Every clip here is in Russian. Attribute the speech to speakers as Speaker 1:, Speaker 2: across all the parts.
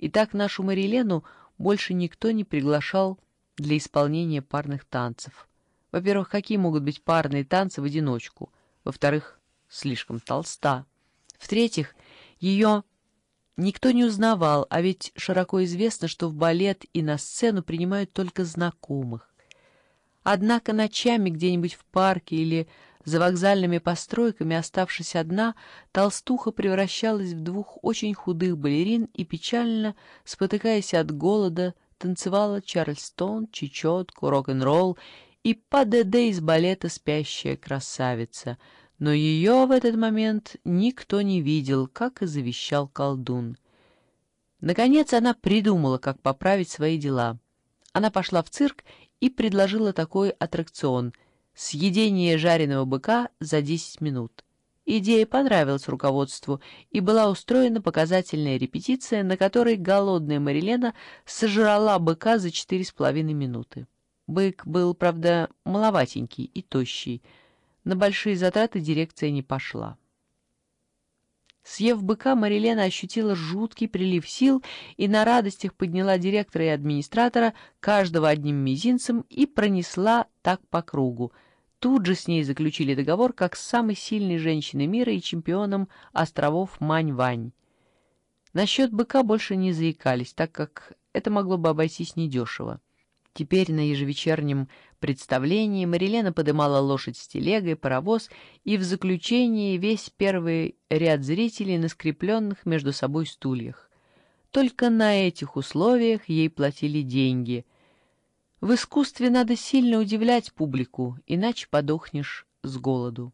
Speaker 1: И так нашу Марилену больше никто не приглашал для исполнения парных танцев. Во-первых, какие могут быть парные танцы в одиночку? Во-вторых, слишком толста. В-третьих, ее никто не узнавал, а ведь широко известно, что в балет и на сцену принимают только знакомых. Однако ночами где-нибудь в парке или за вокзальными постройками, оставшись одна, толстуха превращалась в двух очень худых балерин и печально, спотыкаясь от голода, танцевала чарльстон, чечетку, рок-н-ролл и ПДД из балета «Спящая красавица», но ее в этот момент никто не видел, как и завещал колдун. Наконец она придумала, как поправить свои дела. Она пошла в цирк и предложила такой аттракцион — съедение жареного быка за 10 минут. Идея понравилась руководству, и была устроена показательная репетиция, на которой голодная Марилена сожрала быка за четыре с половиной минуты. Бык был, правда, маловатенький и тощий, на большие затраты дирекция не пошла. Съев быка, Марилена ощутила жуткий прилив сил и на радостях подняла директора и администратора, каждого одним мизинцем, и пронесла так по кругу. Тут же с ней заключили договор как с самой сильной женщиной мира и чемпионом островов Мань-Вань. Насчет быка больше не заикались, так как это могло бы обойтись недешево. Теперь на ежевечернем представлении Марилена подымала лошадь с телегой, паровоз, и в заключении весь первый ряд зрителей на скрепленных между собой стульях. Только на этих условиях ей платили деньги. В искусстве надо сильно удивлять публику, иначе подохнешь с голоду.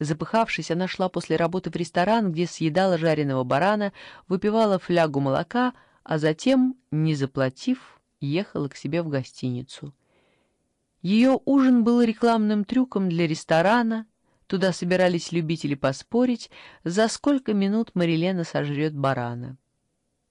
Speaker 1: Запыхавшись, она шла после работы в ресторан, где съедала жареного барана, выпивала флягу молока, а затем, не заплатив, ехала к себе в гостиницу. Ее ужин был рекламным трюком для ресторана, туда собирались любители поспорить, за сколько минут Марилена сожрет барана.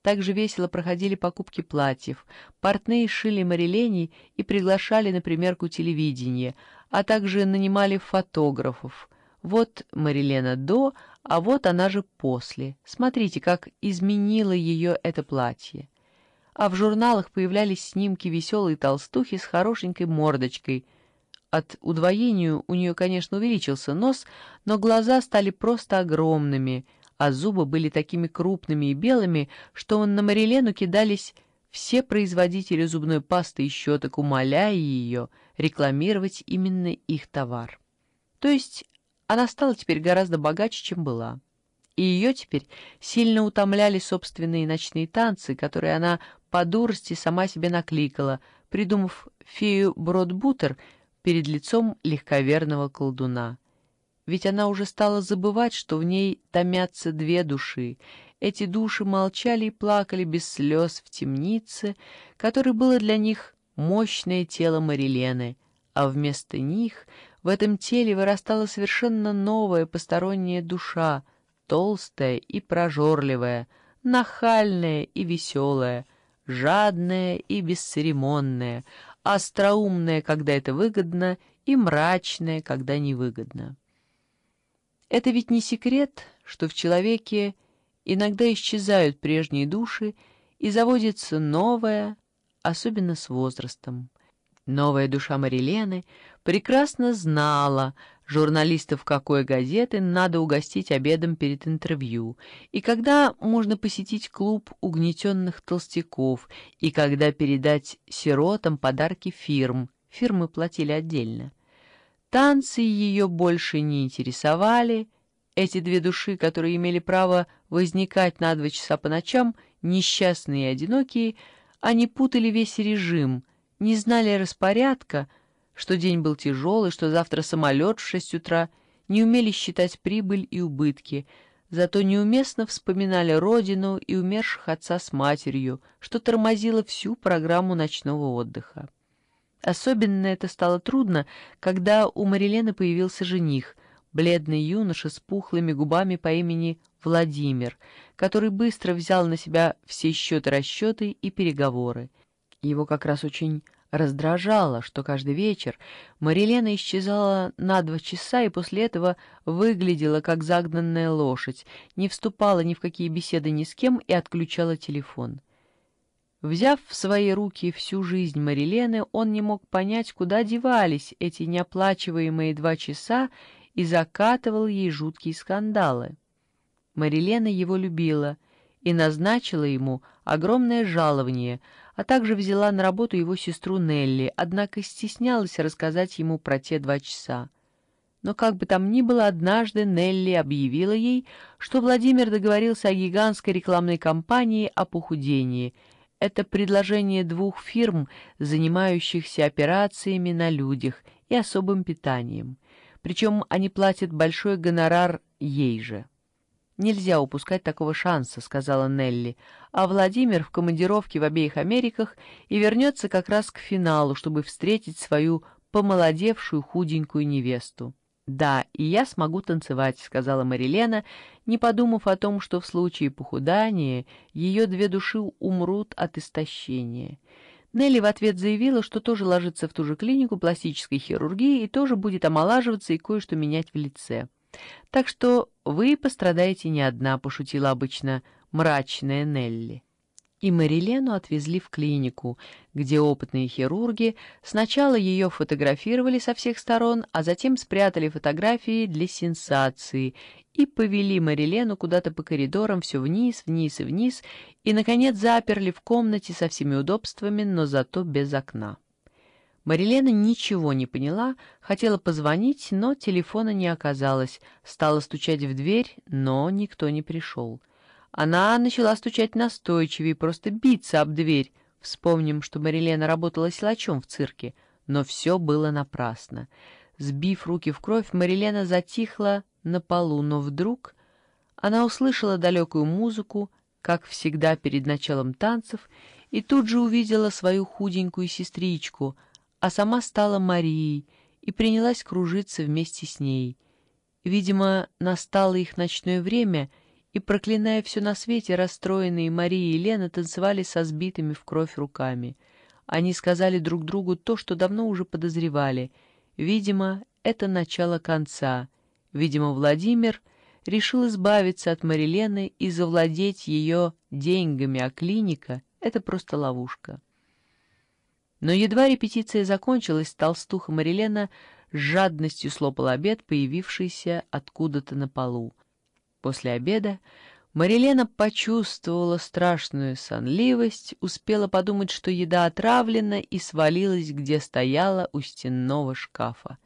Speaker 1: Также весело проходили покупки платьев, портные шили Марилене и приглашали на примерку телевидения, а также нанимали фотографов. Вот Марилена до, а вот она же после. Смотрите, как изменило ее это платье а в журналах появлялись снимки веселой толстухи с хорошенькой мордочкой. От удвоения у нее, конечно, увеличился нос, но глаза стали просто огромными, а зубы были такими крупными и белыми, что на Марилену кидались все производители зубной пасты и щеток, умоляя ее рекламировать именно их товар. То есть она стала теперь гораздо богаче, чем была и ее теперь сильно утомляли собственные ночные танцы, которые она по дурости сама себе накликала, придумав фею Бродбутер перед лицом легковерного колдуна. Ведь она уже стала забывать, что в ней томятся две души. Эти души молчали и плакали без слез в темнице, которой было для них мощное тело Марилены, а вместо них в этом теле вырастала совершенно новая посторонняя душа, толстая и прожорливая, нахальная и веселая, жадная и бесцеремонная, остроумная, когда это выгодно, и мрачная, когда невыгодно. Это ведь не секрет, что в человеке иногда исчезают прежние души и заводится новая, особенно с возрастом. Новая душа Марилены прекрасно знала, журналистов какой газеты надо угостить обедом перед интервью, и когда можно посетить клуб угнетенных толстяков, и когда передать сиротам подарки фирм, фирмы платили отдельно. Танцы ее больше не интересовали, эти две души, которые имели право возникать на два часа по ночам, несчастные и одинокие, они путали весь режим, не знали распорядка, что день был тяжелый, что завтра самолет в шесть утра, не умели считать прибыль и убытки, зато неуместно вспоминали родину и умерших отца с матерью, что тормозило всю программу ночного отдыха. Особенно это стало трудно, когда у Марилены появился жених, бледный юноша с пухлыми губами по имени Владимир, который быстро взял на себя все счеты-расчеты и переговоры. Его как раз очень Раздражало, что каждый вечер Марилена исчезала на два часа и после этого выглядела как загнанная лошадь, не вступала ни в какие беседы ни с кем и отключала телефон. Взяв в свои руки всю жизнь Марилены, он не мог понять, куда девались эти неоплачиваемые два часа и закатывал ей жуткие скандалы. Марилена его любила и назначила ему огромное жалование — а также взяла на работу его сестру Нелли, однако стеснялась рассказать ему про те два часа. Но как бы там ни было, однажды Нелли объявила ей, что Владимир договорился о гигантской рекламной кампании о похудении. Это предложение двух фирм, занимающихся операциями на людях и особым питанием. Причем они платят большой гонорар ей же. «Нельзя упускать такого шанса», — сказала Нелли. «А Владимир в командировке в обеих Америках и вернется как раз к финалу, чтобы встретить свою помолодевшую худенькую невесту». «Да, и я смогу танцевать», — сказала Марилена, не подумав о том, что в случае похудания ее две души умрут от истощения. Нелли в ответ заявила, что тоже ложится в ту же клинику пластической хирургии и тоже будет омолаживаться и кое-что менять в лице. Так что вы пострадаете не одна, — пошутила обычно мрачная Нелли. И Марилену отвезли в клинику, где опытные хирурги сначала ее фотографировали со всех сторон, а затем спрятали фотографии для сенсации и повели Марилену куда-то по коридорам все вниз, вниз и вниз, и, наконец, заперли в комнате со всеми удобствами, но зато без окна. Марилена ничего не поняла, хотела позвонить, но телефона не оказалось, стала стучать в дверь, но никто не пришел. Она начала стучать настойчивее, просто биться об дверь. Вспомним, что Марилена работала силачом в цирке, но все было напрасно. Сбив руки в кровь, Марилена затихла на полу, но вдруг она услышала далекую музыку, как всегда перед началом танцев, и тут же увидела свою худенькую сестричку — а сама стала Марией и принялась кружиться вместе с ней. Видимо, настало их ночное время, и, проклиная все на свете, расстроенные Мария и Лена танцевали со сбитыми в кровь руками. Они сказали друг другу то, что давно уже подозревали. Видимо, это начало конца. Видимо, Владимир решил избавиться от Марилены и завладеть ее деньгами, а клиника — это просто ловушка. Но едва репетиция закончилась, толстуха Марилена с жадностью слопала обед, появившийся откуда-то на полу. После обеда Марилена почувствовала страшную сонливость, успела подумать, что еда отравлена, и свалилась, где стояла у стенного шкафа.